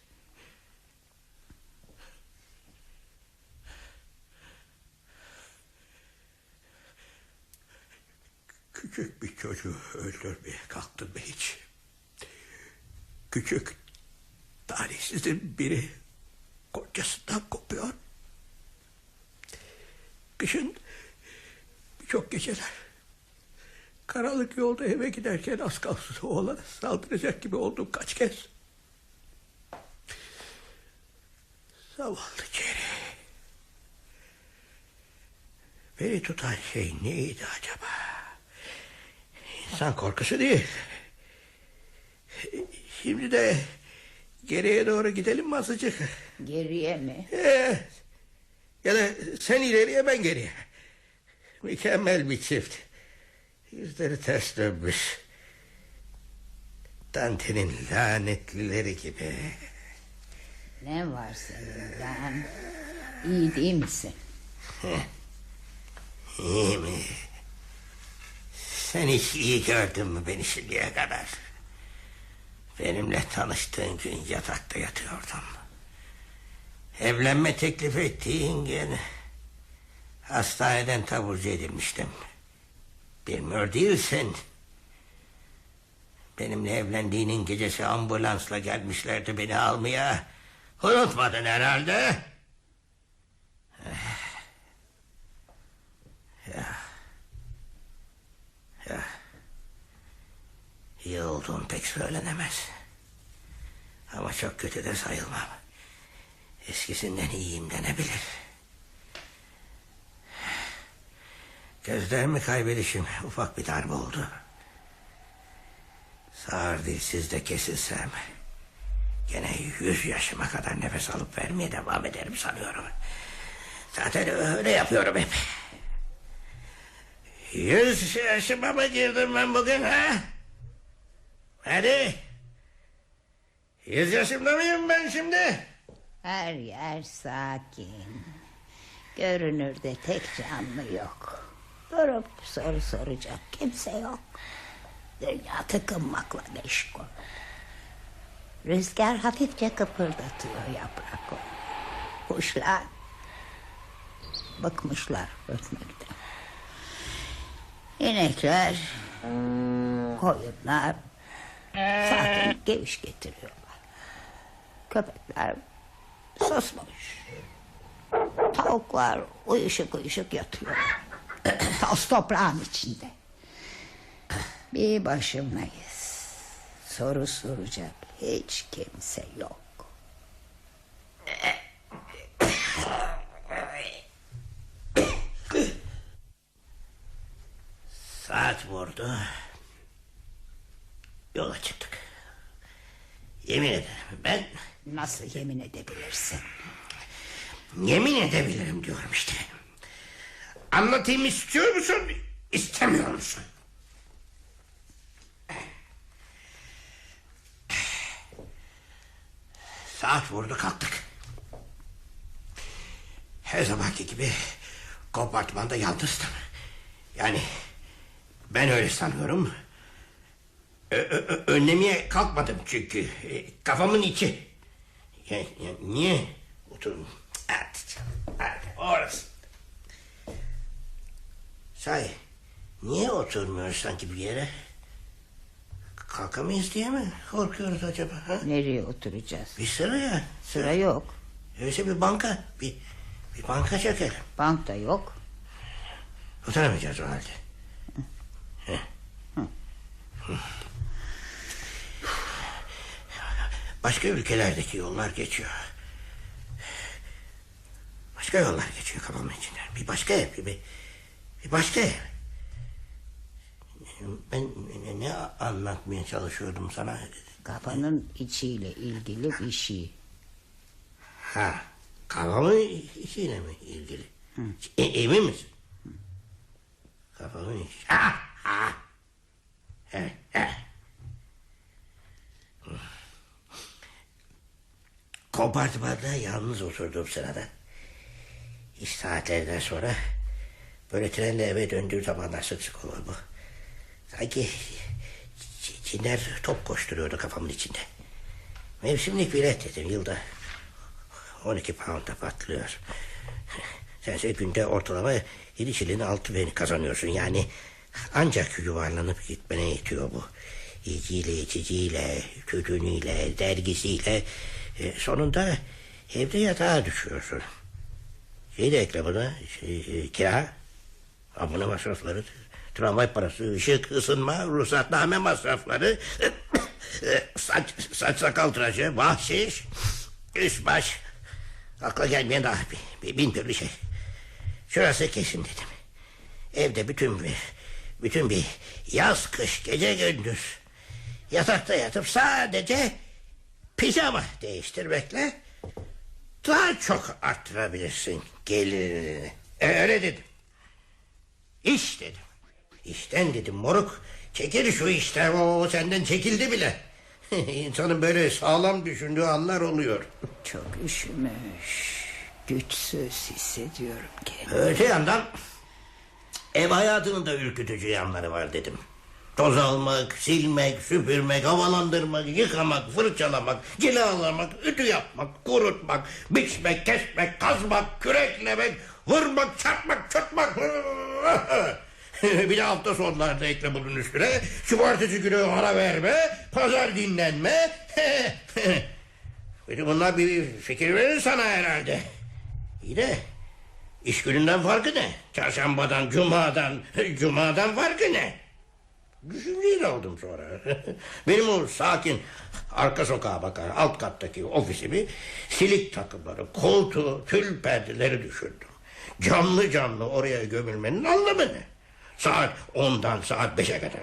Küçük bir çocuğu öldürmeye kalktın mı hiç? Küçük, talihsizin biri kocasından kopuyor. Kışın birçok geceler karanlık yolda eve giderken az kalsın oğlana saldıracak gibi oldum kaç kez. Zavallı Jerry. Beni tutan şey neydi acaba? İnsan korkusu değil. Şimdi de geriye doğru gidelim mi azıcık? Geriye mi? Evet. Ya da sen ileriye ben geriye. Mükemmel bir çift. Yüzleri ters dönmüş. Dante'nin lanetlileri gibi. Ne var senin? İyi değil misin? İyi mi? Sen hiç iyi gördün mü beni şimdiye kadar? Benimle tanıştığın gün yatakta yatıyordum. Evlenme teklif ettiğin gün hastaneden taburcu edilmiştim. Bilmiyor değilsin. Benimle evlendiğinin gecesi ambulansla gelmişlerdi beni almaya. Unutmadın herhalde. Ya. Ya. İyi olduğum pek söylenemez. Ama çok kötü de sayılmam. Eskisinden iyiyim denebilir. Gözlerimi kaybedişim ufak bir darbe oldu. Sağır dilsiz de kesilsem... ...gene yüz yaşıma kadar nefes alıp vermeye devam ederim sanıyorum. Zaten öyle yapıyorum hep. Yüz yaşıma mı girdim ben bugün ha? Hadi. Yüz yaşımda mıyım ben şimdi? Her yer sakin. Görünürde tek canlı yok. Durup soru soracak kimse yok. Dünya tıkınmakla meşgul. Rüzgar hafifçe kıpırdatıyor yaprakları. Kuşlar bıkmışlar ötmekten. İnekler, koyunlar sakin geviş getiriyorlar. Köpekler susmuş. Tavuklar uyuşuk uyuşuk yatıyor. Toz toprağın içinde. Bir başımayız. Soru soracak hiç kimse yok. Saat vurdu. Yola çıktık. Yemin ederim ben Nasıl yemin edebilirsin? yemin edebilirim diyorum işte. Anlatayım istiyor musun? İstemiyor musun? Saat vurdu kalktık. Her zamanki gibi kompartmanda yalnızdım. Yani ben öyle sanıyorum. Ö- önlemeye kalkmadım çünkü. E, Kafamın içi. Niye? Oturun. Hadi, hadi, orası. Say, Niye oturmuyoruz sanki bir yere? Kalkamayız diye mi korkuyoruz acaba? Ha? Nereye oturacağız? Bir sıraya. Sıra yok. Öyleyse bir banka. Bir, bir banka çekelim. Bank da yok. Oturamayacağız o halde. Başka ülkelerdeki yollar geçiyor. Başka yollar geçiyor kafamın içinden. Bir başka ev, bir, bir başka ev. Ben ne- ne anlatmaya çalışıyordum sana? Kafanın içiyle ilgili bir şey. Ha, kafamın içiyle mi ilgili? E, emin misin? Kafamın içi. Ha, ha. Evet, yalnız oturduğum sırada iş saatlerinden sonra böyle trenle eve döndüğüm zamanlar sık sık olur bu. Sanki cinler top koşturuyordu kafamın içinde. Mevsimlik bilet dedim yılda 12 pound'a patlıyor. Sense günde ortalama 7 şilin 6 beni kazanıyorsun. Yani ancak yuvarlanıp gitmene yetiyor bu. Yiyiciyle, içiciyle, tütünüyle, dergisiyle. E, sonunda evde yatağa düşüyorsun. Şey de ekle buna, şey, e, kira, abone masrafları, tramvay parası, ışık, ısınma, ruhsatname masrafları, saç, saç sakal tıraşı, bahşiş, üst baş. Akla gelmeyen daha bir bin türlü şey. Şurası kesin dedim. Evde bütün bir, bütün bir yaz kış gece gündüz yatakta yatıp sadece pijama değiştirmekle daha çok arttırabilirsin gelirini. E, öyle dedim. İş dedim. İşten dedim moruk. Çekil şu işten o senden çekildi bile. İnsanın böyle sağlam düşündüğü anlar oluyor. Çok üşümüş. Güçsüz hissediyorum kendimi. Öte yandan ev hayatının da ürkütücü yanları var dedim. Toz almak, silmek, süpürmek, havalandırmak, yıkamak, fırçalamak, cilalamak, ütü yapmak, kurutmak, biçmek, kesmek, kazmak, küreklemek, vurmak, çarpmak, çırpmak. bir de hafta sonlarda ekle bunun üstüne. Cumartesi günü ara verme, pazar dinlenme. de bunlar bir fikir verir sana herhalde. İyi de iş gününden farkı ne? Çarşambadan, cumadan, cumadan farkı ne? Düşünceyle oldum sonra. Benim o sakin arka sokağa bakar alt kattaki ofisimi silik takımları, koltuğu, tül perdeleri düşürdüm. Canlı canlı oraya gömülmenin anlamı ne? Saat ondan saat beşe kadar.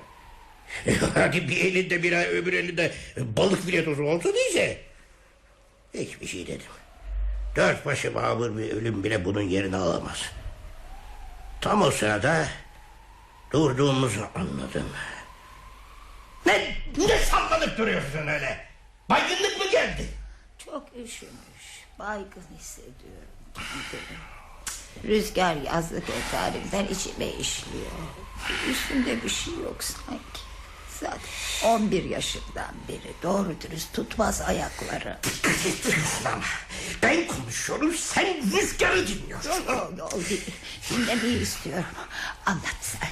Hadi bir elinde bir ay öbür elinde balık filetosu olsa neyse. Hiçbir şey dedim. Dört başı ağır bir ölüm bile bunun yerini alamaz. Tam o sırada durduğumuzu anladım. Ne, ne sallanıp duruyorsun öyle? Baygınlık mı geldi? Çok üşümüş. Baygın hissediyorum. Rüzgar yazlık etarimden içime işliyor. Üstümde bir şey yok sanki. Zaten 11 yaşından beri doğru dürüst tutmaz ayakları. Ben konuşuyorum sen rüzgarı dinliyorsun. Yok yok yok dinlemeyi istiyorum. Anlat sen.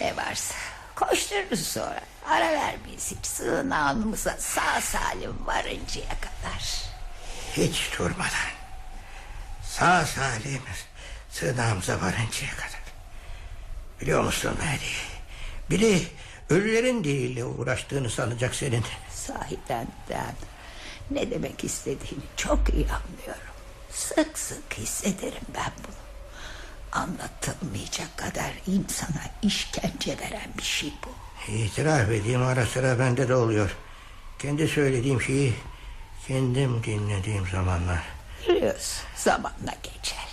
Ne varsa. Koştururuz sonra. Ara vermeyiz hiç sığınağımıza sağ salim varıncaya kadar. Hiç durmadan. Sağ salim sığınağımıza varıncaya kadar. Biliyor musun Mary? Biri ölülerin diliyle uğraştığını sanacak senin. Sahiden ben ne demek istediğini çok iyi anlıyorum. Sık sık hissederim ben bunu. Anlatılmayacak kadar insana işkence veren bir şey bu. İtiraf edeyim ara sıra bende de oluyor. Kendi söylediğim şeyi kendim dinlediğim zamanlar. Biliyorsun zamanla geçer.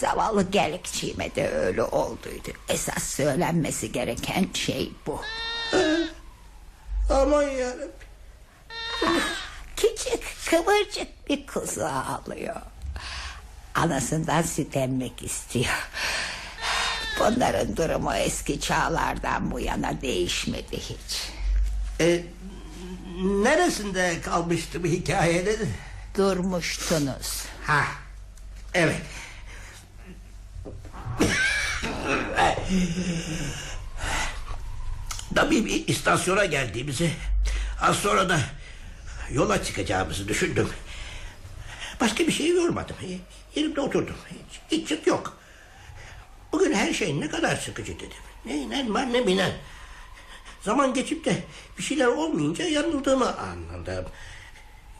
Zavallı gelikçiğime de öyle olduydu. Esas söylenmesi gereken şey bu. Aman yarabbim. Küçük kıvırcık bir kuzu ağlıyor. Anasından süt emmek istiyor. Bunların durumu eski çağlardan bu yana değişmedi hiç. E, neresinde kalmıştı bu hikayede? Durmuştunuz. Ha, evet. Tabii bir istasyona geldiğimizi az sonra da yola çıkacağımızı düşündüm. Başka bir şey yormadım. Yerimde oturdum. Hiç, hiç çıt yok. Bugün her şey ne kadar sıkıcı dedim. Ne inen var ne binen. Zaman geçip de bir şeyler olmayınca yanıldığımı anladım.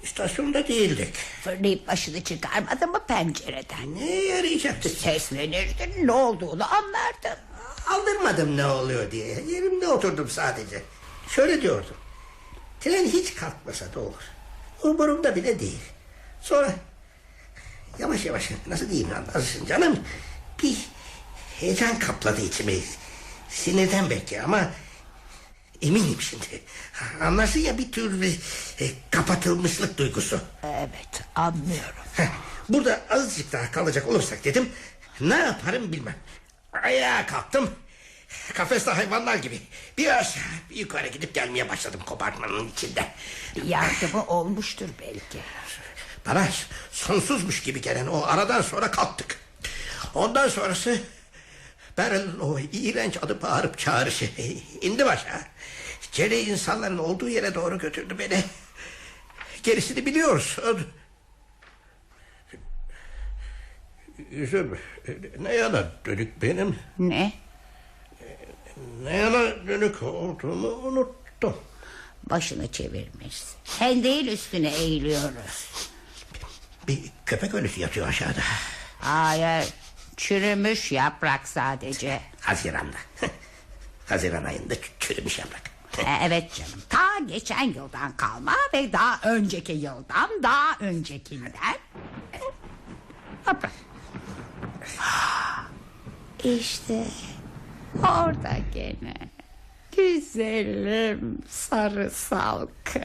İstasyonda değildik. Fırlayıp başını çıkarmadın mı pencereden? Ne yarayacaktı? Seslenirdin ne olduğunu anlardın. Aldırmadım ne oluyor diye. Yerimde oturdum sadece. Şöyle diyordum. Tren hiç kalkmasa da olur. Umurumda bile değil. Sonra yavaş yavaş nasıl diyeyim anlarsın canım. Bir heyecan kapladı içimi. Sinirden belki ama eminim şimdi. Anlarsın ya bir tür bir e, kapatılmışlık duygusu. Evet anlıyorum. Heh, Burada azıcık daha kalacak olursak dedim. Ne yaparım bilmem. Ayağa kalktım. Kafeste hayvanlar gibi. Bir aşağı bir yukarı gidip gelmeye başladım kompartmanın içinde. Yardımı olmuştur belki. Bana sonsuzmuş gibi gelen o aradan sonra kalktık. Ondan sonrası Beryl'in o iğrenç adı bağırıp çağrışı indim aşağı. Cere insanların olduğu yere doğru götürdü beni. Gerisini biliyoruz. Yüzüm ne yana dönük benim Ne? ne yana dönük olduğumu unuttum. Başını çevirmiş. Sen değil üstüne eğiliyoruz. Bir köpek ölüsü yatıyor aşağıda. Hayır. Çürümüş yaprak sadece. Haziran'da. Haziran ayında çürümüş yaprak. E, evet canım. Ta geçen yıldan kalma ve daha önceki yıldan daha öncekinden. İşte orada gene. Güzelim sarı salkı.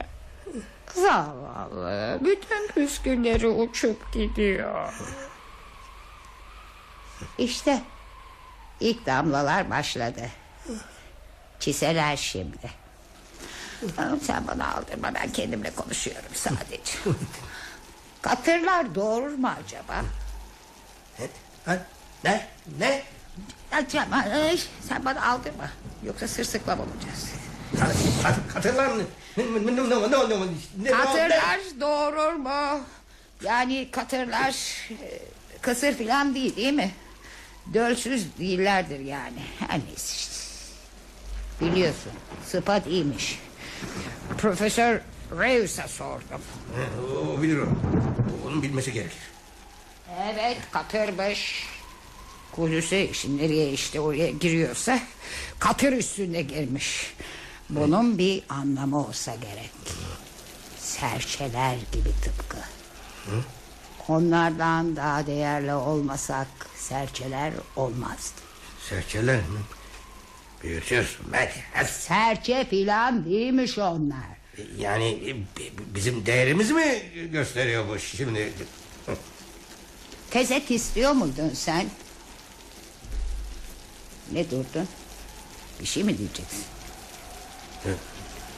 Zavallı. Bütün püskülleri uçup gidiyor. İşte ilk damlalar başladı. Çiseler şimdi. Sen bana aldırma ben kendimle konuşuyorum sadece. Katırlar doğurur mu acaba? Ne? Ne? Acaba ay, sen bana aldırma. Yoksa sırsıklam olacağız. Katırlar mı? Ne, ne, ne, ne, ne, ne, ne, Katırlar doğurur mu? Yani katırlar e, kısır filan değil değil mi? Dölsüz değillerdir yani. Her neyse işte. Biliyorsun sıpa değilmiş. Profesör Reus'a sordum. O bilir o. Onun bilmesi gerekir. Evet katırmış. Kulüse işin nereye işte oraya giriyorsa katır üstünde girmiş. Bunun bir anlamı olsa gerek. Serçeler gibi tıpkı. Onlardan daha değerli olmasak serçeler olmazdı. Serçeler mi? Büyütüyorsun belki. Serçe filan değilmiş onlar. Yani e, bizim değerimizi mi gösteriyor bu şimdi? Tezek istiyor muydun sen? Ne durdun? Bir şey mi diyeceksin?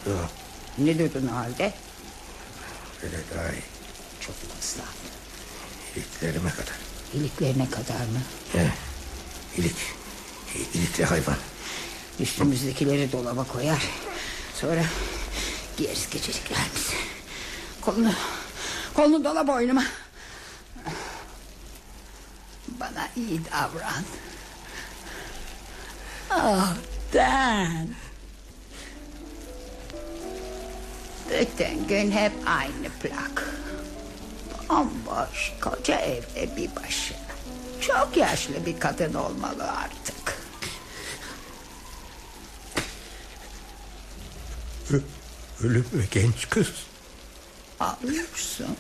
Yok. Ne durdun o halde? Öyle daha iyi. Çok ıslah. İliklerime kadar. İliklerine kadar mı? Evet. İlik. İlikli hayvan. Üstümüzdekileri dolaba koyar. Sonra giyeriz geceliklerimizi. Kolunu, kolunu dola boynuma. Bana iyi davran. Ah Dan. Bütün gün hep aynı plak. Bomboş koca evde bir başına. Çok yaşlı bir kadın olmalı artık. Ölüm ve genç kız. Ağlıyorsun.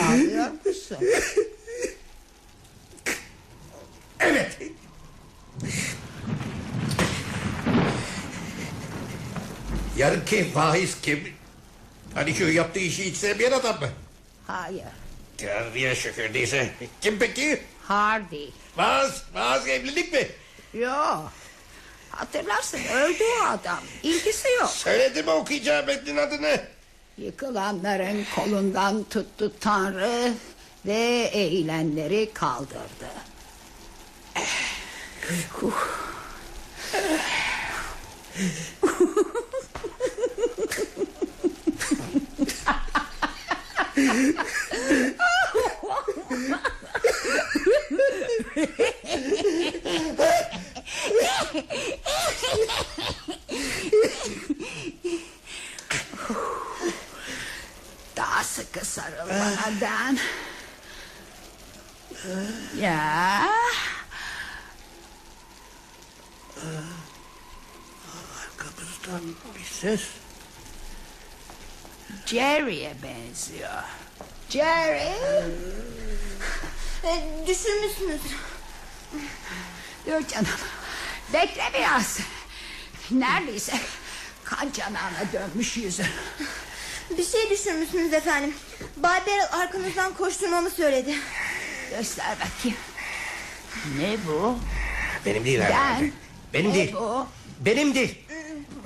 Ağlıyor musun? Evet. Yarınki vaiz kim? Hani şu yaptığı işi hiç sevmeyen adam mı? Hayır. Tanrı'ya şükür değilse. Kim peki? Hardy. Vaz, vaz evlilik mi? Yo. Hatırlarsın öldü o adam. İlgisi yok. Söyledi mi okuyacağım metnin adını? Yıkılanların kolundan tuttu Tanrı ve eğilenleri kaldırdı. Uh. Daha sıkı sarıl bana Dan. Ya. Arkamızdan bir ses. Jerry'e benziyor. Jerry. E, düşürmüşsünüz. Dur canım. Bekle biraz. Neredeyse kan canağına dönmüş yüzün. Bir şey düşürmüşsünüz efendim. Bay Beryl arkanızdan koşturmamı söyledi. Göster bakayım. Ne bu? Benim değil Ben. herhalde. Benim Ne değil. bu? Benim değil.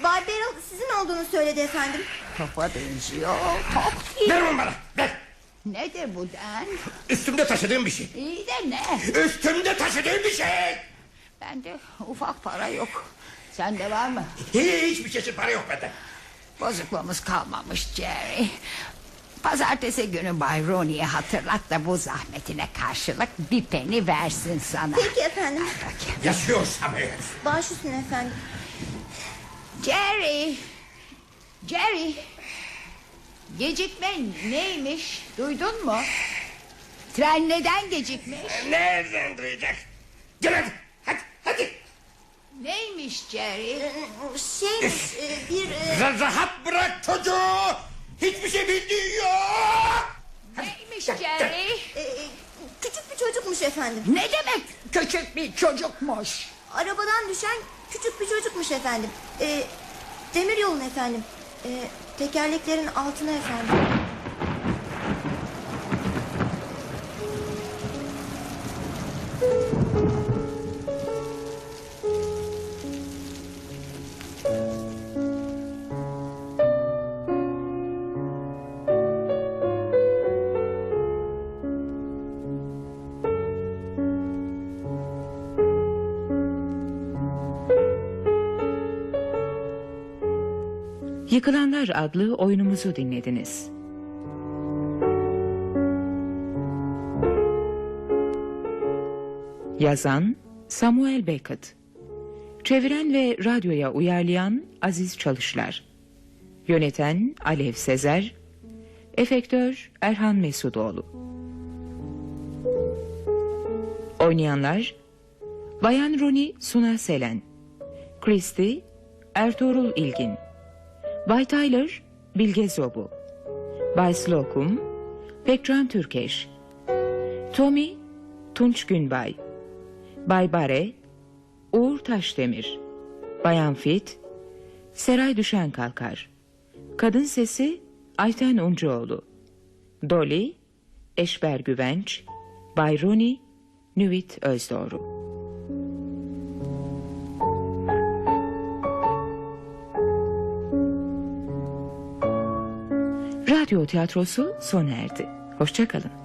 Bay Beryl sizin olduğunu söyledi efendim. Topa benziyor. Top değil. Ver onu bana. Ver. Nedir bu Den? Üstümde taşıdığım bir şey. İyi de ne? Üstümde taşıdığım bir şey. Bende ufak para yok. Sende var mı? Hiçbir çeşit para yok bende. Bozukluğumuz kalmamış Jerry. Pazartesi günü Bay Ronnie'ye hatırlat da bu zahmetine karşılık bir peni versin sana. Peki efendim. Yaşıyorsam eğer. Baş üstüne efendim. Jerry! Jerry! Gecikme neymiş? Duydun mu? Tren neden gecikmiş? Nereden duyacak? Gel hadi. Hadi. Hadi. Neymiş Jerry? Şeymiş e, bir... e, Ra- rahat bırak çocuğu. Hiçbir şey bildiği yok. Neymiş Jerry? e, küçük bir çocukmuş efendim. Ne demek küçük bir çocukmuş? Arabadan düşen küçük bir çocukmuş efendim. E, demir yolun efendim. E, tekerleklerin altına efendim. Yıkılanlar adlı oyunumuzu dinlediniz. Yazan Samuel Beckett. Çeviren ve radyoya uyarlayan Aziz Çalışlar. Yöneten Alev Sezer. Efektör Erhan Mesudoğlu. Oynayanlar Bayan Roni Suna Selen. Christy Ertuğrul İlgin Bay Tyler, Bilge Zobu. Bay Slocum, Pekran Türkeş. Tommy, Tunç Günbay. Bay Bare, Uğur Taşdemir. Bayan Fit, Seray Düşen Kalkar. Kadın Sesi, Ayten Uncuoğlu. Dolly, Eşber Güvenç. Bay Roni, Nüvit Özdoğru. Radyo tiyatrosu sona erdi. Hoşçakalın.